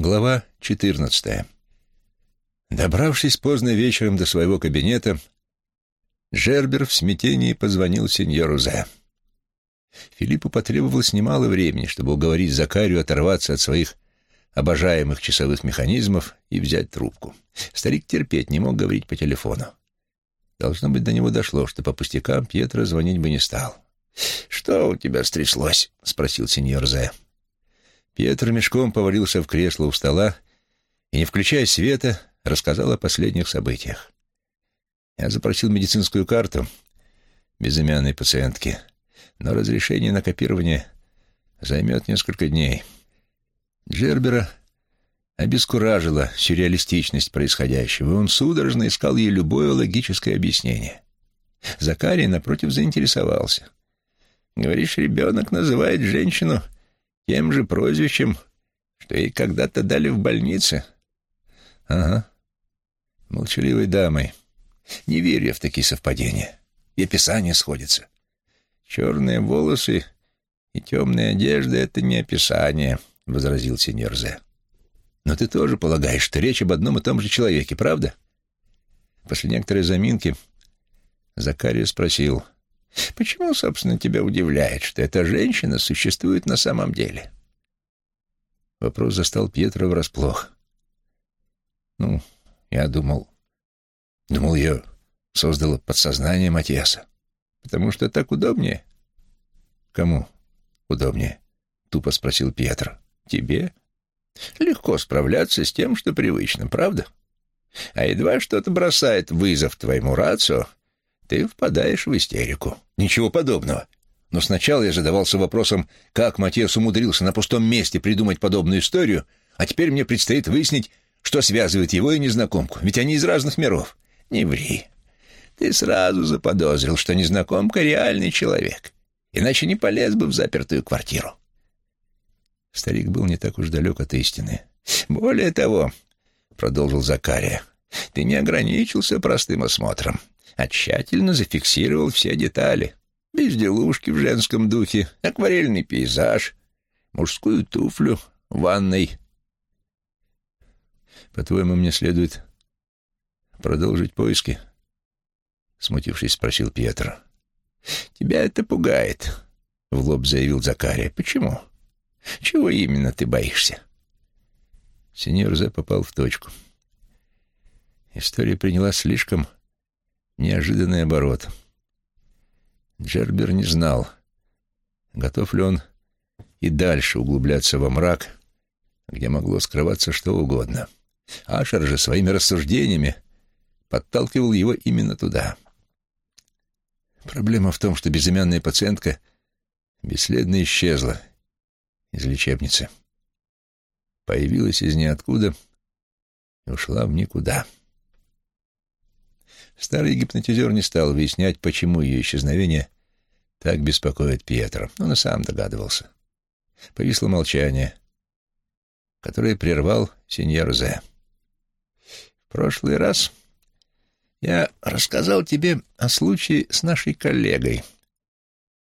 Глава 14. Добравшись поздно вечером до своего кабинета, Джербер в смятении позвонил сеньору Зе. Филиппу потребовалось немало времени, чтобы уговорить Закарию оторваться от своих обожаемых часовых механизмов и взять трубку. Старик терпеть не мог говорить по телефону. Должно быть, до него дошло, что по пустякам Пьетро звонить бы не стал. «Что у тебя стряслось?» — спросил сеньор Зе. Пьетро мешком повалился в кресло у стола и, не включая света, рассказал о последних событиях. Я запросил медицинскую карту безымянной пациентки, но разрешение на копирование займет несколько дней. Джербера обескуражила сюрреалистичность происходящего, и он судорожно искал ей любое логическое объяснение. Закарий, напротив, заинтересовался. «Говоришь, ребенок называет женщину тем же прозвищем, что ей когда-то дали в больнице. Ага. Молчаливой дамой. Не верю я в такие совпадения. И описание сходится. Черные волосы и темная одежда — это не описание, — возразил сеньор Зе. Но ты тоже полагаешь, что речь об одном и том же человеке, правда? После некоторой заминки Закария спросил — Почему, собственно, тебя удивляет, что эта женщина существует на самом деле? Вопрос застал Пьетро врасплох. Ну, я думал... Думал, ее создало подсознание Матьяса. Потому что так удобнее. Кому удобнее? Тупо спросил Пьетро. Тебе? Легко справляться с тем, что привычно, правда? А едва что-то бросает вызов твоему рацио, ты впадаешь в истерику. Ничего подобного. Но сначала я задавался вопросом, как Матиас умудрился на пустом месте придумать подобную историю, а теперь мне предстоит выяснить, что связывает его и незнакомку, ведь они из разных миров. Не ври. Ты сразу заподозрил, что незнакомка — реальный человек, иначе не полез бы в запертую квартиру. Старик был не так уж далек от истины. Более того, — продолжил Закария, — ты не ограничился простым осмотром а тщательно зафиксировал все детали. Безделушки в женском духе, акварельный пейзаж, мужскую туфлю в ванной. «По-твоему, мне следует продолжить поиски?» — смутившись, спросил Пьетро. «Тебя это пугает», — в лоб заявил Закария. «Почему? Чего именно ты боишься?» Сеньор Зе попал в точку. История приняла слишком неожиданный оборот. Джербер не знал, готов ли он и дальше углубляться во мрак, где могло скрываться что угодно. Ашер же своими рассуждениями подталкивал его именно туда. Проблема в том, что безымянная пациентка бесследно исчезла из лечебницы. Появилась из ниоткуда и ушла в никуда. — Старый гипнотизер не стал выяснять, почему ее исчезновение так беспокоит Пьетро. Он и сам догадывался. Повисло молчание, которое прервал сеньор Зе. «В прошлый раз я рассказал тебе о случае с нашей коллегой,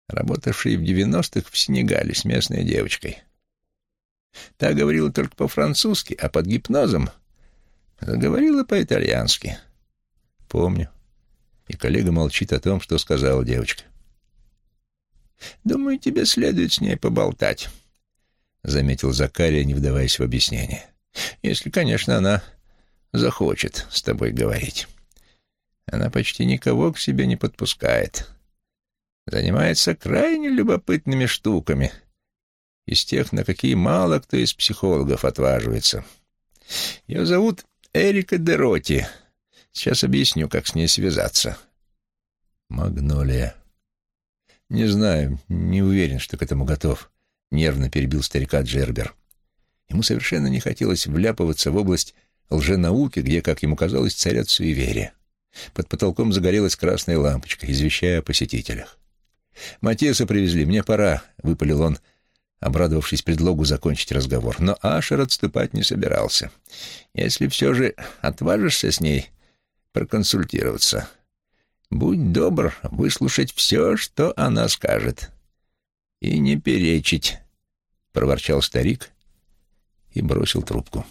работавшей в девяностых в Сенегале с местной девочкой. Та говорила только по-французски, а под гипнозом заговорила по-итальянски». Помню. И коллега молчит о том, что сказала девочка. «Думаю, тебе следует с ней поболтать», — заметил Закария, не вдаваясь в объяснение. «Если, конечно, она захочет с тобой говорить. Она почти никого к себе не подпускает. Занимается крайне любопытными штуками, из тех, на какие мало кто из психологов отваживается. Ее зовут Эрика Дероти». Сейчас объясню, как с ней связаться. Магнолия. Не знаю, не уверен, что к этому готов. Нервно перебил старика Джербер. Ему совершенно не хотелось вляпываться в область лженауки, где, как ему казалось, царят суеверия. Под потолком загорелась красная лампочка, извещая о посетителях. «Матеса привезли, мне пора», — выпалил он, обрадовавшись предлогу закончить разговор. Но Ашер отступать не собирался. «Если все же отважишься с ней проконсультироваться. Будь добр выслушать все, что она скажет. И не перечить, — проворчал старик и бросил трубку.